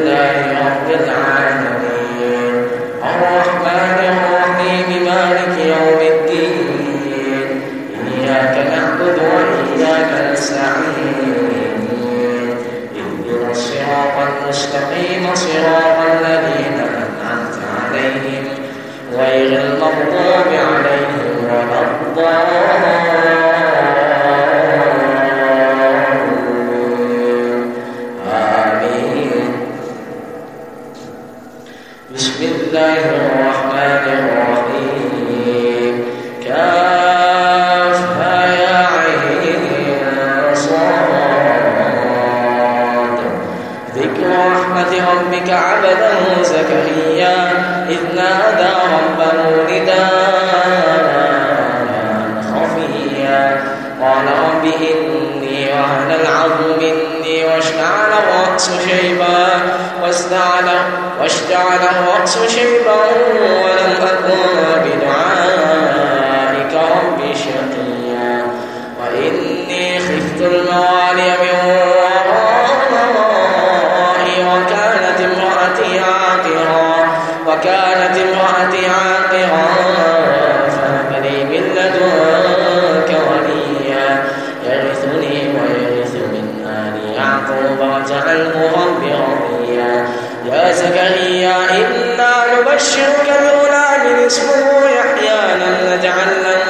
الله وهن العظم مني واشتعل الرأس شيبا واشتعل واشتعل الرأس شيبا ولم أكن بدعائك رب شقيا. وإني خفت الموالي من يعقوب واجعله رب رضيا يا زكريا إنا نبشرك بغلام اسمه يحيى لم نجعل له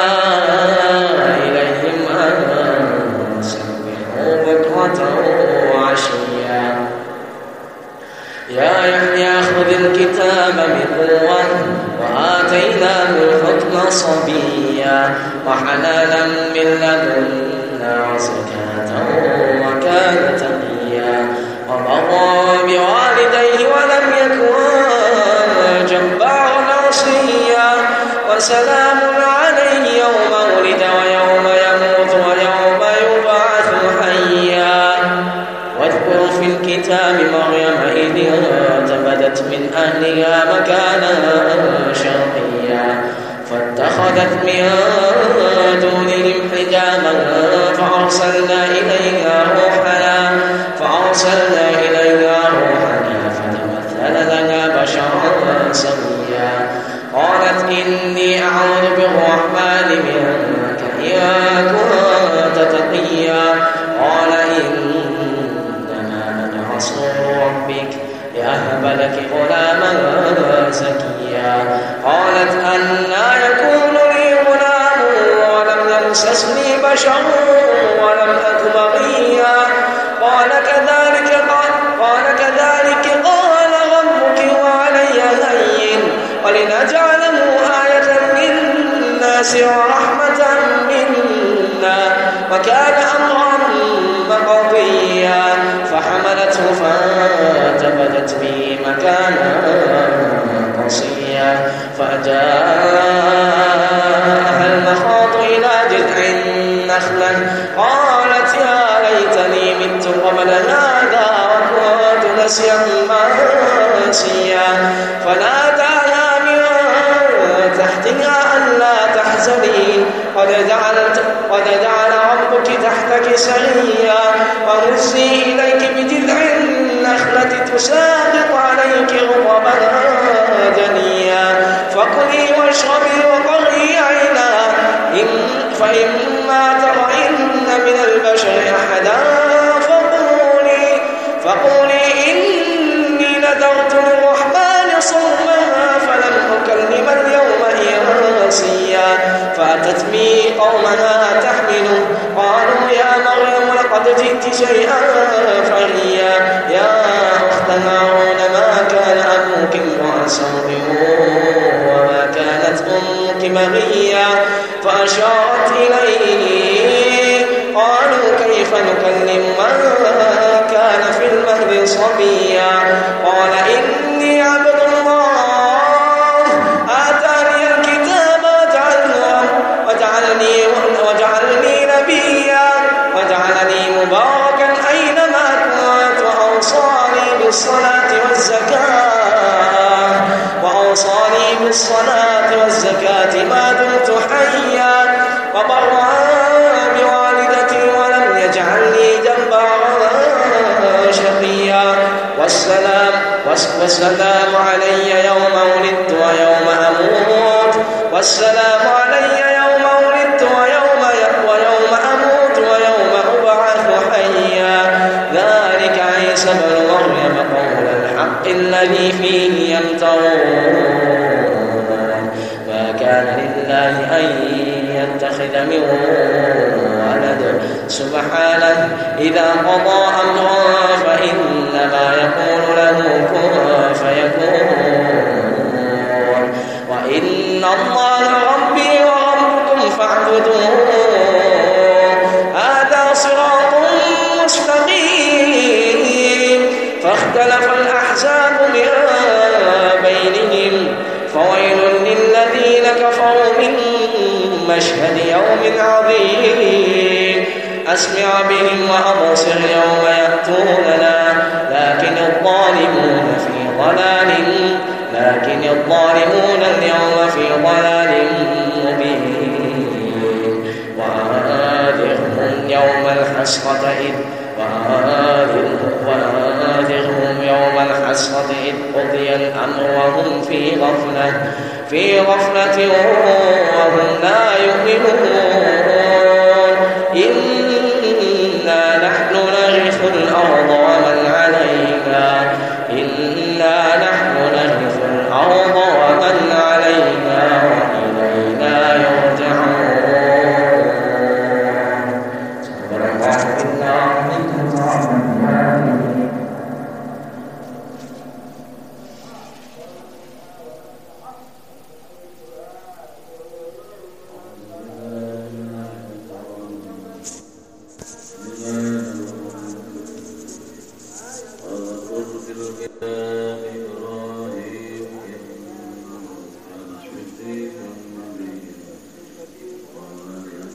الكتاب بقوة وآتيناه الحكم صبيا وحنانا من لدنا وزكاة وكان تقيا. وبرا بوالديه ولم يكن جبارا عصيا وسلام فاتخذت من دونهم حجابا فأرسلنا إليها روحنا فأرسلنا إليها روحنا فتمثل لنا بشرا سويا. قالت إني أعوذ بالرحمن منك إن كنت تقيا. قال إنما أنا رسول ربك لأهب لك غلاما زكيا. قالت أنا يكون يمسسني بشر ولم أك بغيا. قال كذلك قال, قال كذلك قال ربك وعلي هين. ولنجعله آية للناس ورحمة منا. وكان نسيا منسيا فناداها من تحتها ألا تحزني. قد جعلت قد جعل ربك تحتك سريا وهزي إليك بجذع النخلة تساقط عليك رطبا جنيا. فكلي واشربي وقري عينا. فإما ترين من البشر أحدا. صبيا. والسلام علي يوم ولدت ويوم أموت. والسلام علي يوم ولدت ويوم ويوم أموت ويوم أبعث حيا. ذلك عيسى بن مريم قول الحق الذي فيه يمترون. ما كان لله أن يتخذ من ولد. سبحانه إذا قضى أمرا فإنما يقول له كن فيكون. وإن الله ربي وربكم فاعبدوه. هذا صراط مستقيم. فاختلف الأحزاب من بينهم. فويل للذين كفروا من مشهد يوم عظيم. أسمع بهم وأبصر يوم يأتوننا لكن الظالمون في ضلال لكن الظالمون اليوم في ضلال مبين. وآذرهم يوم الحسرة إذ وآذرهم يوم الحسرة إذ قضي الأمر وهم في غفلة في غفلة